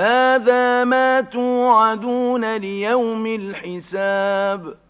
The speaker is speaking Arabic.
هَٰذَا مَا تُوعَدُونَ لِيَوْمِ الْحِسَابِ.